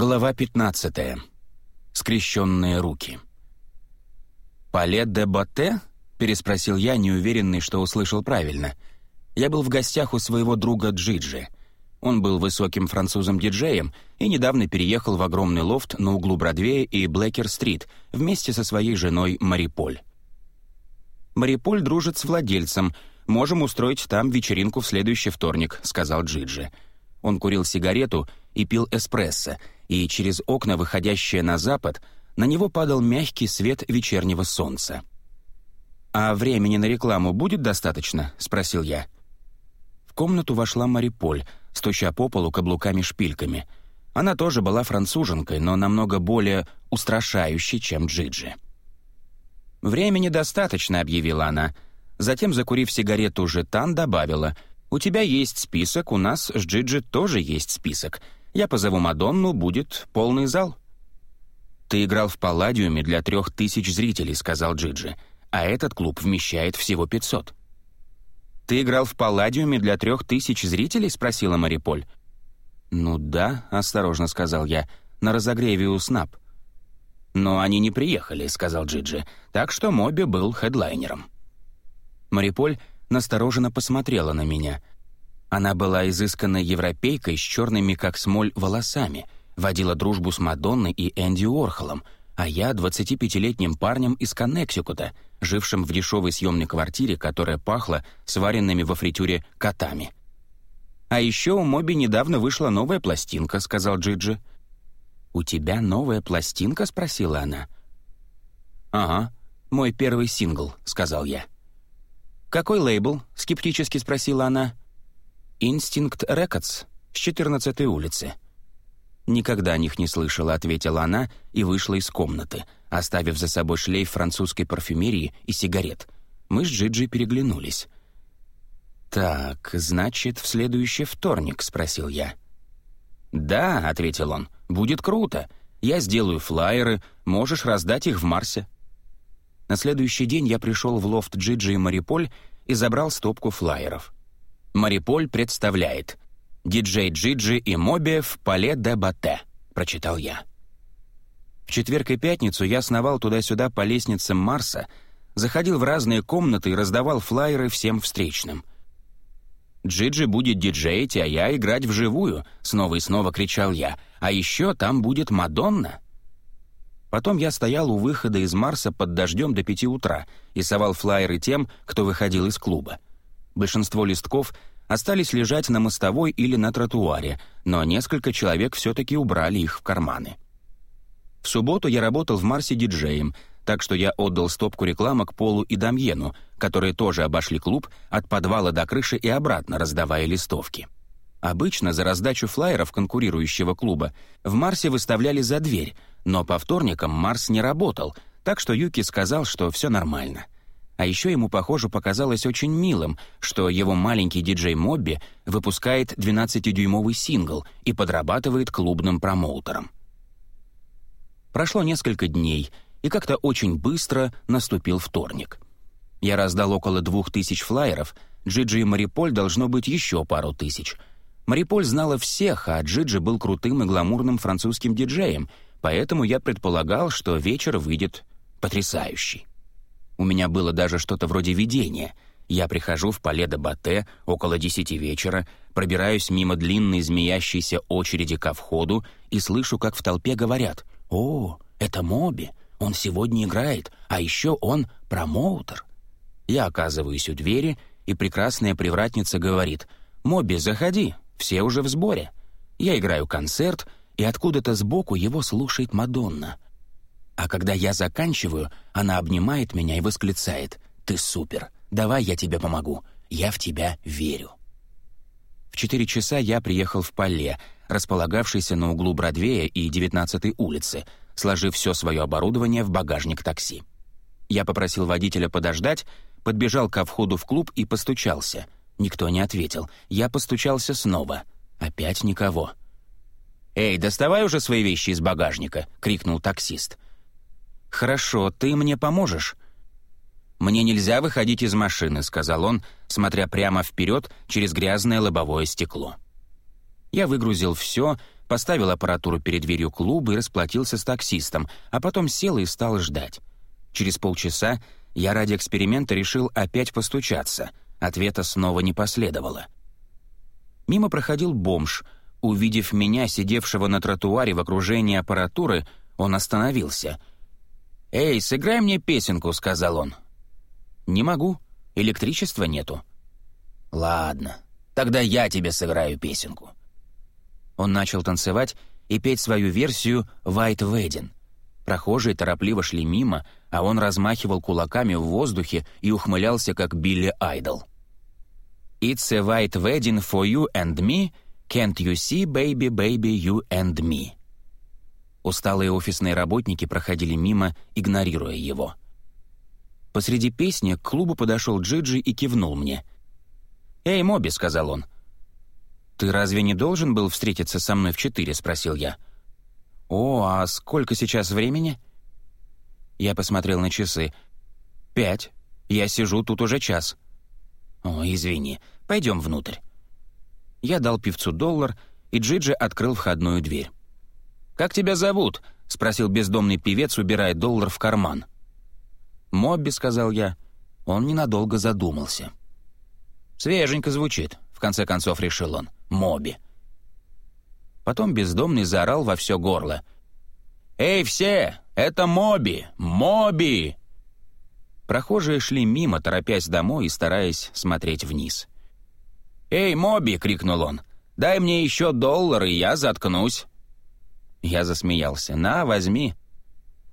Глава 15. Скрещенные руки. «Пале де Батте?» — переспросил я, неуверенный, что услышал правильно. Я был в гостях у своего друга Джиджи. Он был высоким французом-диджеем и недавно переехал в огромный лофт на углу Бродвея и Блэкер-стрит вместе со своей женой Мариполь. «Мариполь дружит с владельцем. Можем устроить там вечеринку в следующий вторник», — сказал Джиджи. Он курил сигарету и пил эспрессо — и через окна, выходящие на запад, на него падал мягкий свет вечернего солнца. «А времени на рекламу будет достаточно?» — спросил я. В комнату вошла Мариполь, стуча по полу каблуками-шпильками. Она тоже была француженкой, но намного более устрашающей, чем Джиджи. «Времени достаточно», — объявила она. Затем, закурив сигарету жетан, добавила, «У тебя есть список, у нас с Джиджи тоже есть список. Я позову Мадонну, будет полный зал». «Ты играл в Палладиуме для трех тысяч зрителей», — сказал Джиджи, «а этот клуб вмещает всего пятьсот». «Ты играл в Палладиуме для трех тысяч зрителей?» — спросила Мариполь. «Ну да», — осторожно сказал я, — «на разогреве у СНАП». «Но они не приехали», — сказал Джиджи, «так что Моби был хедлайнером». Мариполь настороженно посмотрела на меня — она была изысканной европейкой с черными как смоль волосами, водила дружбу с Мадонной и Энди Уорхолом, а я — 25-летним парнем из Коннектикута, жившим в дешевой съемной квартире, которая пахла сваренными во фритюре котами. «А еще у Моби недавно вышла новая пластинка», — сказал Джиджи. «У тебя новая пластинка?» — спросила она. «Ага, мой первый сингл», — сказал я. «Какой лейбл?» — скептически спросила она. «Инстинкт Рекордс» с 14-й улицы. «Никогда о них не слышала», — ответила она и вышла из комнаты, оставив за собой шлейф французской парфюмерии и сигарет. Мы с Джиджи переглянулись. «Так, значит, в следующий вторник?» — спросил я. «Да», — ответил он, — «будет круто. Я сделаю флаеры, можешь раздать их в Марсе». На следующий день я пришел в лофт Джиджи и Мариполь и забрал стопку флаеров. Мариполь представляет «Диджей Джиджи и Моби в Пале де Батте», — прочитал я. В четверг и пятницу я сновал туда-сюда по лестницам Марса, заходил в разные комнаты и раздавал флаеры всем встречным. «Джиджи будет диджеить, а я играть вживую», — снова и снова кричал я. «А еще там будет Мадонна». Потом я стоял у выхода из Марса под дождем до пяти утра и совал флаеры тем, кто выходил из клуба. Большинство листков остались лежать на мостовой или на тротуаре, но несколько человек все-таки убрали их в карманы. В субботу я работал в Марсе диджеем, так что я отдал стопку рекламок Полу и Дамьену, которые тоже обошли клуб от подвала до крыши и обратно, раздавая листовки. Обычно за раздачу флаеров конкурирующего клуба в Марсе выставляли за дверь, но по вторникам Марс не работал, так что Юки сказал, что все нормально — а еще ему, похоже, показалось очень милым, что его маленький диджей Мобби выпускает 12-дюймовый сингл и подрабатывает клубным промоутером. Прошло несколько дней, и как-то очень быстро наступил вторник. Я раздал около двух тысяч флаеров, Джиджи и Мариполь должно быть еще пару тысяч. Мариполь знала всех, а Джиджи был крутым и гламурным французским диджеем, поэтому я предполагал, что вечер выйдет потрясающий. У меня было даже что-то вроде видения. Я прихожу в Пале де Батте около десяти вечера, пробираюсь мимо длинной змеящейся очереди ко входу и слышу, как в толпе говорят «О, это Моби, он сегодня играет, а еще он промоутер». Я оказываюсь у двери, и прекрасная привратница говорит «Моби, заходи, все уже в сборе». Я играю концерт, и откуда-то сбоку его слушает Мадонна — а когда я заканчиваю, она обнимает меня и восклицает «Ты супер! Давай я тебе помогу! Я в тебя верю!» В четыре часа я приехал в Пале, располагавшийся на углу Бродвея и 19-й улицы, сложив все свое оборудование в багажник такси. Я попросил водителя подождать, подбежал ко входу в клуб и постучался. Никто не ответил. Я постучался снова. Опять никого. «Эй, доставай уже свои вещи из багажника!» — крикнул таксист. «Хорошо, ты мне поможешь?» «Мне нельзя выходить из машины», — сказал он, смотря прямо вперед через грязное лобовое стекло. Я выгрузил все, поставил аппаратуру перед дверью клуба и расплатился с таксистом, а потом сел и стал ждать. Через полчаса я ради эксперимента решил опять постучаться. Ответа снова не последовало. Мимо проходил бомж. Увидев меня, сидевшего на тротуаре в окружении аппаратуры, он остановился. «Эй, сыграй мне песенку», — сказал он. «Не могу. Электричества нету». «Ладно, тогда я тебе сыграю песенку». Он начал танцевать и петь свою версию «White Wedding». Прохожие торопливо шли мимо, а он размахивал кулаками в воздухе и ухмылялся, как Билли Айдол. «It's a white wedding for you and me, can't you see, baby, baby, you and me?» Усталые офисные работники проходили мимо, игнорируя его. Посреди песни к клубу подошел Джиджи и кивнул мне. «Эй, Моби», — сказал он. «Ты разве не должен был встретиться со мной в четыре?» — спросил я. «О, а сколько сейчас времени?» Я посмотрел на часы. «Пять. Я сижу тут уже час». «О, извини. Пойдем внутрь». Я дал певцу доллар, и Джиджи открыл входную дверь. «Как тебя зовут?» — спросил бездомный певец, убирая доллар в карман. «Мобби», — сказал я. Он ненадолго задумался. «Свеженько звучит», — в конце концов решил он. «Моби». Потом бездомный заорал во все горло. «Эй, все! Это Моби! Моби!» Прохожие шли мимо, торопясь домой и стараясь смотреть вниз. «Эй, Моби!» — крикнул он. «Дай мне еще доллар, и я заткнусь». Я засмеялся. «На, возьми.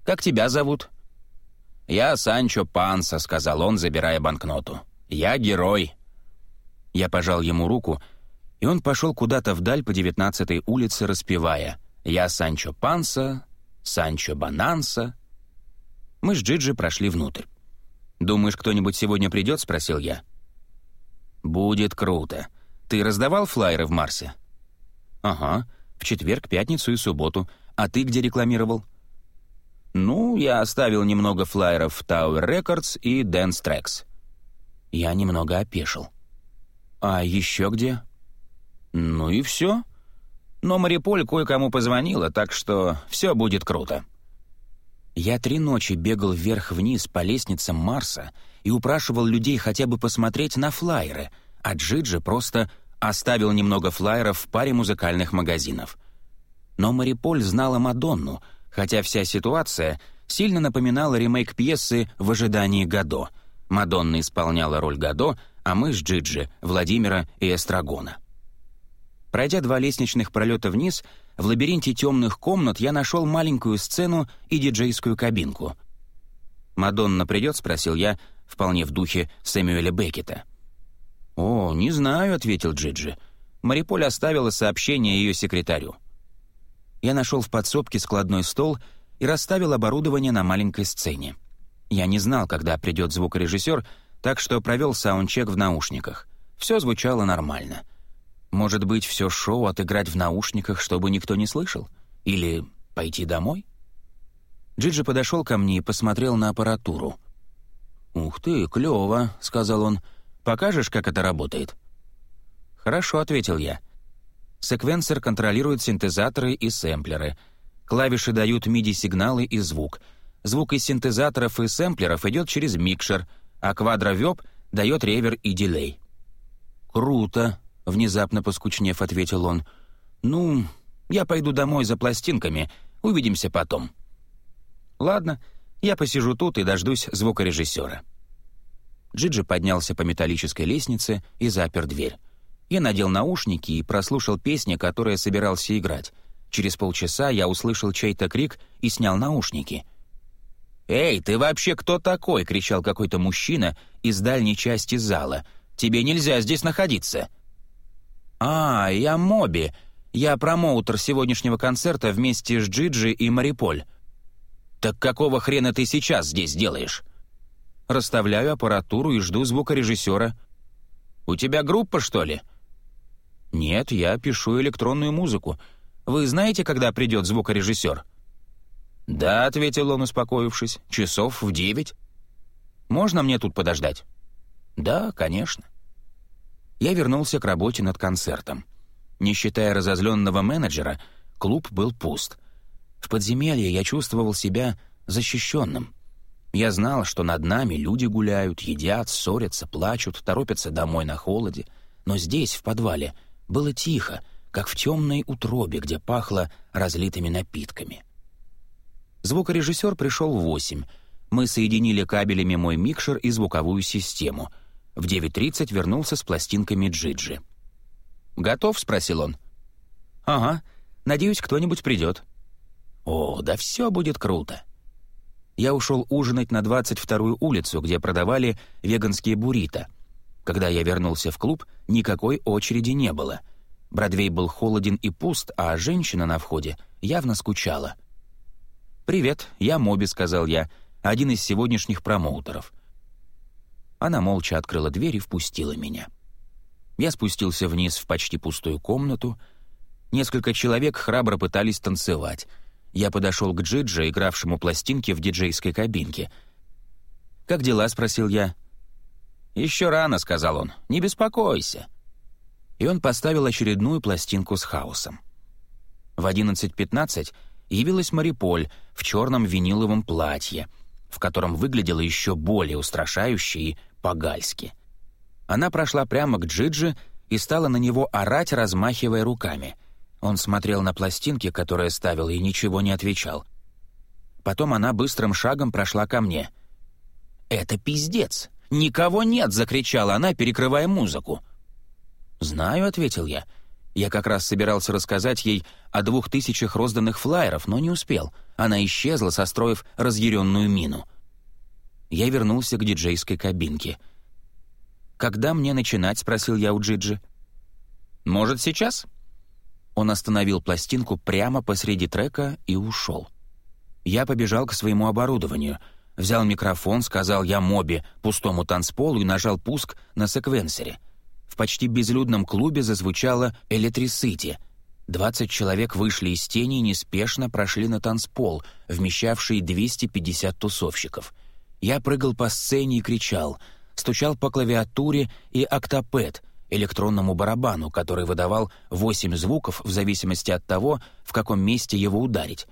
Как тебя зовут?» «Я Санчо Панса», — сказал он, забирая банкноту. «Я герой». Я пожал ему руку, и он пошел куда-то вдаль по девятнадцатой улице, распевая «Я Санчо Панса, Санчо Бананса». Мы с Джиджи прошли внутрь. «Думаешь, кто-нибудь сегодня придет?» — спросил я. «Будет круто. Ты раздавал флайеры в Марсе?» «Ага, в четверг, пятницу и субботу. А ты где рекламировал?» «Ну, я оставил немного флайеров в Tower Records и Dance Tracks». Я немного опешил. «А еще где?» «Ну и все. Но Мариполь кое-кому позвонила, так что все будет круто». Я три ночи бегал вверх-вниз по лестницам Марса и упрашивал людей хотя бы посмотреть на флайеры, а Джиджи просто оставил немного флайеров в паре музыкальных магазинов. Но Мариполь знала Мадонну, хотя вся ситуация сильно напоминала ремейк пьесы «В ожидании Гадо». Мадонна исполняла роль Гадо, а мы с Джиджи — Владимира и Эстрагона. Пройдя два лестничных пролета вниз, в лабиринте темных комнат я нашел маленькую сцену и диджейскую кабинку. «Мадонна придет?» — спросил я, вполне в духе Сэмюэля Беккета. «О, не знаю», — ответил Джиджи. Мариполь оставила сообщение ее секретарю. Я нашел в подсобке складной стол и расставил оборудование на маленькой сцене. Я не знал, когда придет звукорежиссер, так что провел саундчек в наушниках. Все звучало нормально — может быть, все шоу отыграть в наушниках, чтобы никто не слышал? Или пойти домой? Джиджи подошел ко мне и посмотрел на аппаратуру. «Ух ты, клево», — сказал он. «Покажешь, как это работает?» «Хорошо», — ответил я. Секвенсор контролирует синтезаторы и сэмплеры. Клавиши дают MIDI-сигналы и звук. Звук из синтезаторов и сэмплеров идет через микшер, а квадровеб дает ревер и дилей. «Круто», — внезапно поскучнев, ответил он. «Ну, я пойду домой за пластинками. Увидимся потом». «Ладно, я посижу тут и дождусь звукорежиссера». Джиджи поднялся по металлической лестнице и запер дверь. Я надел наушники и прослушал песни, которые собирался играть. Через полчаса я услышал чей-то крик и снял наушники. «Эй, ты вообще кто такой?» — кричал какой-то мужчина из дальней части зала. «Тебе нельзя здесь находиться!» «А, я Моби. Я промоутер сегодняшнего концерта вместе с Джиджи и Мариполь». «Так какого хрена ты сейчас здесь делаешь?» «Расставляю аппаратуру и жду звукорежиссера». «У тебя группа, что ли?» «Нет, я пишу электронную музыку. Вы знаете, когда придет звукорежиссер?» «Да», — ответил он, успокоившись, — «часов в девять». «Можно мне тут подождать?» «Да, конечно» я вернулся к работе над концертом. Не считая разозленного менеджера, клуб был пуст. В подземелье я чувствовал себя защищенным. Я знал, что над нами люди гуляют, едят, ссорятся, плачут, торопятся домой на холоде. Но здесь, в подвале, было тихо, как в темной утробе, где пахло разлитыми напитками. Звукорежиссер пришел в восемь. Мы соединили кабелями мой микшер и звуковую систему. В 9.30 вернулся с пластинками Джиджи. «Готов?» — спросил он. «Ага. Надеюсь, кто-нибудь придет». «О, да все будет круто». Я ушел ужинать на 22-ю улицу, где продавали веганские буррито. Когда я вернулся в клуб, никакой очереди не было. Бродвей был холоден и пуст, а женщина на входе явно скучала. «Привет, я Моби», — сказал я, один из сегодняшних промоутеров. Она молча открыла дверь и впустила меня. Я спустился вниз в почти пустую комнату. Несколько человек храбро пытались танцевать. Я подошел к Джиджи, игравшему пластинки в диджейской кабинке. «Как дела?» — спросил я. «Еще рано», — сказал он. «Не беспокойся». И он поставил очередную пластинку с хаосом. В 11.15 явилась Мариполь в черном виниловом платье, в котором выглядела еще более устрашающе и по-гальски — она прошла прямо к Джиджи и стала на него орать, размахивая руками. Он смотрел на пластинки, которые ставил, и ничего не отвечал. Потом она быстрым шагом прошла ко мне. «Это пиздец! Никого нет!» — закричала она, перекрывая музыку. «Знаю», — ответил я. Я как раз собирался рассказать ей о двух тысячах розданных флаеров, но не успел. Она исчезла, состроив разъяренную мину. Я вернулся к диджейской кабинке — «Когда мне начинать?» — спросил я у Джиджи. «Может, сейчас?» Он остановил пластинку прямо посреди трека и ушел. Я побежал к своему оборудованию, взял микрофон, сказал я Моби пустому танцполу и нажал пуск на секвенсоре. В почти безлюдном клубе зазвучало «Электрисити». Двадцать человек вышли из тени и неспешно прошли на танцпол, вмещавший 250 тусовщиков. Я прыгал по сцене и кричал — стучал по клавиатуре и октопэд, электронному барабану, который выдавал восемь звуков в зависимости от того, в каком месте его ударить.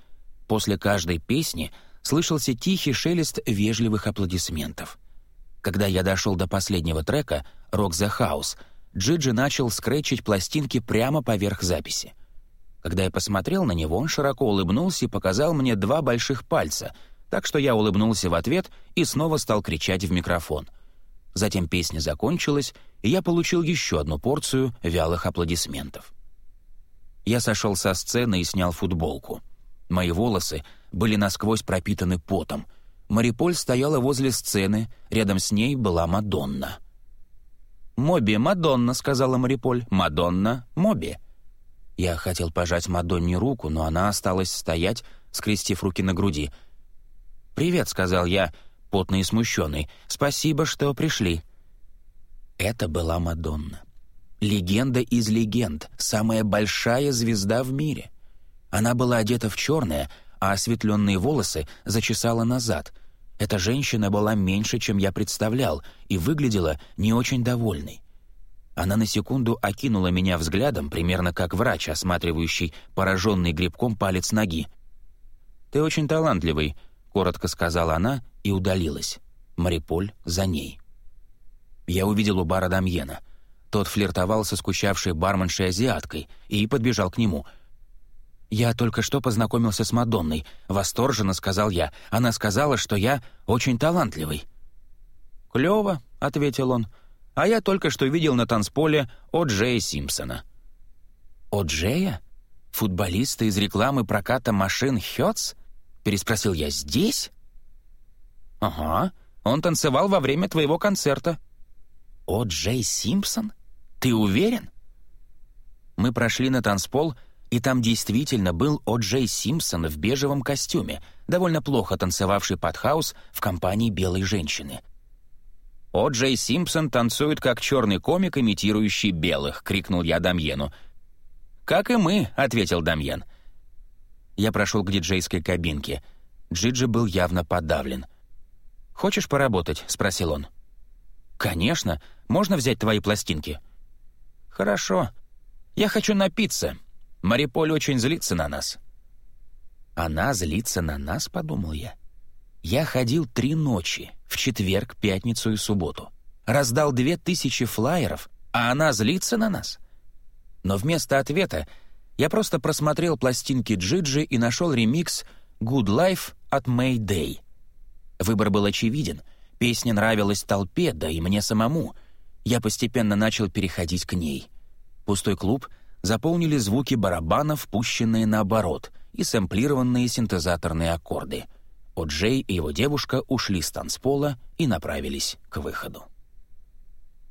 После каждой песни слышался тихий шелест вежливых аплодисментов. Когда я дошел до последнего трека «Rock the House», Джиджи начал скретчить пластинки прямо поверх записи. Когда я посмотрел на него, он широко улыбнулся и показал мне два больших пальца, так что я улыбнулся в ответ и снова стал кричать в микрофон — Затем песня закончилась, и я получил еще одну порцию вялых аплодисментов. Я сошел со сцены и снял футболку. Мои волосы были насквозь пропитаны потом. Мариполь стояла возле сцены, рядом с ней была Мадонна. «Моби, Мадонна», — сказала Мариполь. «Мадонна, Моби». Я хотел пожать Мадонне руку, но она осталась стоять, скрестив руки на груди. «Привет», — сказал я, потный и смущенный. «Спасибо, что пришли». Это была Мадонна. Легенда из легенд, самая большая звезда в мире. Она была одета в черное, а осветленные волосы зачесала назад. Эта женщина была меньше, чем я представлял, и выглядела не очень довольной. Она на секунду окинула меня взглядом, примерно как врач, осматривающий пораженный грибком палец ноги. «Ты очень талантливый», — коротко сказала она и удалилась. Мариполь за ней. Я увидел у бара Дамьена. Тот флиртовал со скучавшей барменшей-азиаткой и подбежал к нему. «Я только что познакомился с Мадонной», — восторженно сказал я. «Она сказала, что я очень талантливый». «Клёво», — ответил он. «А я только что видел на танцполе О. Джея Симпсона». «О. Джея? Футболиста из рекламы проката машин «Хётс»?» — переспросил я. «Здесь?» «Ага, он танцевал во время твоего концерта». «О, Джей Симпсон? Ты уверен?» Мы прошли на танцпол, и там действительно был О. Джей Симпсон в бежевом костюме, довольно плохо танцевавший под хаус в компании белой женщины. «О. Джей Симпсон танцует как черный комик, имитирующий белых», — крикнул я Дамьену. «Как и мы», — ответил Дамьен. Я прошел к диджейской кабинке. Джиджи был явно подавлен. «Хочешь поработать?» — спросил он. «Конечно. Можно взять твои пластинки?» «Хорошо. Я хочу напиться. Мариполь очень злится на нас». «Она злится на нас?» — подумал я. Я ходил три ночи, в четверг, пятницу и субботу. Раздал две тысячи флаеров, а она злится на нас? Но вместо ответа я просто просмотрел пластинки Джиджи и нашел ремикс «Good Life» от Mayday. Выбор был очевиден. Песня нравилась толпе, да и мне самому. Я постепенно начал переходить к ней. Пустой клуб заполнили звуки барабанов, пущенные наоборот, и сэмплированные синтезаторные аккорды. О'Джей и его девушка ушли с танцпола и направились к выходу.